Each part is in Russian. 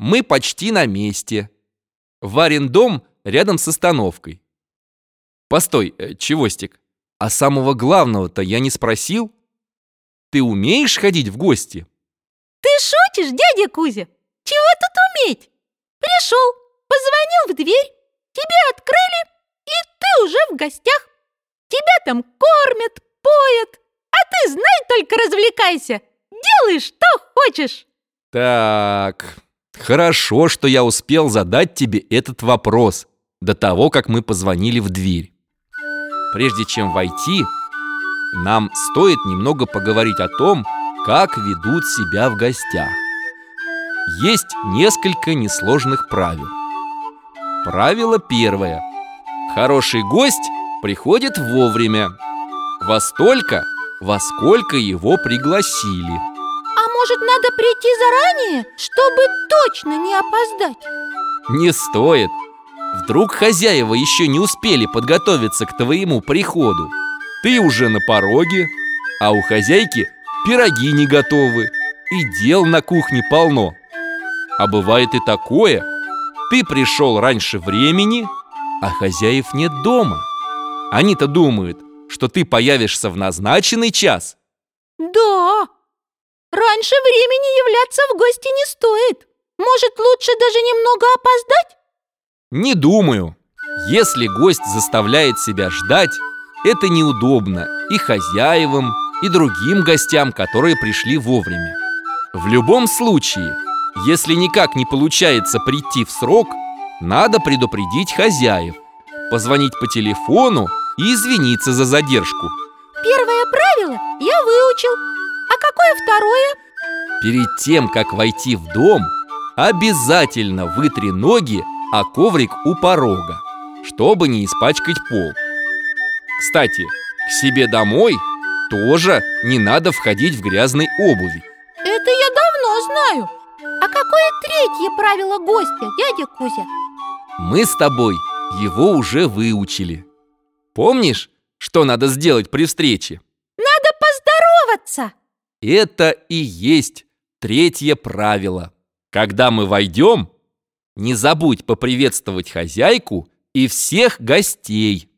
мы почти на месте. Варен дом рядом с остановкой. Постой, э, Чевостик, а самого главного-то я не спросил? Ты умеешь ходить в гости? Ты шутишь, дядя Кузя? Чего тут уметь? Пришел, позвонил в дверь, тебе открыли, и ты уже в гостях. Тебя там кормят, поят, а ты знай только развлекайся. Делай, что хочешь. Так, хорошо, что я успел задать тебе этот вопрос до того, как мы позвонили в дверь. Прежде чем войти, нам стоит немного поговорить о том, как ведут себя в гостях. Есть несколько несложных правил. Правило первое. Хороший гость приходит вовремя. Во столько, во сколько его пригласили. Может, надо прийти заранее, чтобы точно не опоздать? Не стоит. Вдруг хозяева еще не успели подготовиться к твоему приходу. Ты уже на пороге, а у хозяйки пироги не готовы и дел на кухне полно. А бывает и такое, ты пришел раньше времени, а хозяев нет дома. Они-то думают, что ты появишься в назначенный час. Да, раньше времени являться в гости не стоит. Может, лучше даже немного опоздать? Не думаю. Если гость заставляет себя ждать, это неудобно и хозяевам, и другим гостям, которые пришли вовремя. В любом случае, если никак не получается прийти в срок, надо предупредить хозяев, позвонить по телефону и извиниться за задержку. Первое правило я выучил. А какое второе? Перед тем, как войти в дом, обязательно вытри ноги о коврик у порога, чтобы не испачкать пол. Кстати, к себе домой тоже не надо входить в грязной обуви. Это я давно знаю. А какое третье правило гостя, дядя Кузя? Мы с тобой его уже выучили. Помнишь, что надо сделать при встрече? Это и есть третье правило. Когда мы войдем, не забудь поприветствовать хозяйку и всех гостей.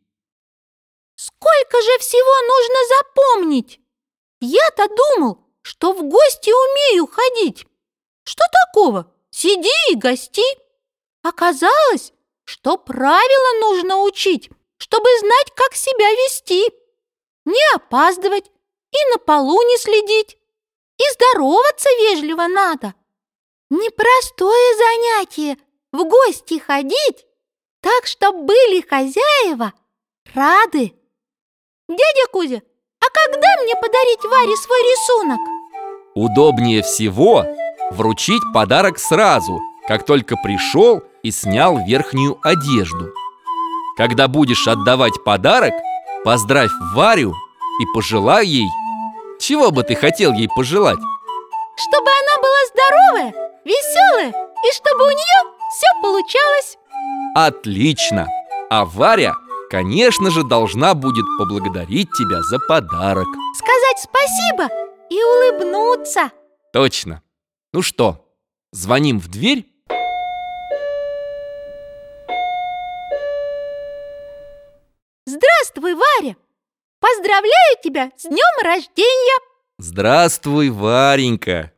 Сколько же всего нужно запомнить? Я-то думал, что в гости умею ходить. Что такого? Сиди и гости. Оказалось, что правила нужно учить, чтобы знать, как себя вести. Не опаздывать и на полу не следить. И здороваться вежливо надо. Непростое занятие в гости ходить, так, что были хозяева рады. Дядя Кузя, а когда мне подарить Варе свой рисунок? Удобнее всего вручить подарок сразу, как только пришел и снял верхнюю одежду. Когда будешь отдавать подарок, поздравь Варю и пожелай ей. Чего бы ты хотел ей пожелать? Чтобы она была здоровая, веселая и чтобы у нее все получалось. Отлично! А Варя конечно же, должна будет поблагодарить тебя за подарок Сказать спасибо и улыбнуться Точно Ну что, звоним в дверь? Здравствуй, Варя! Поздравляю тебя с днем рождения! Здравствуй, Варенька!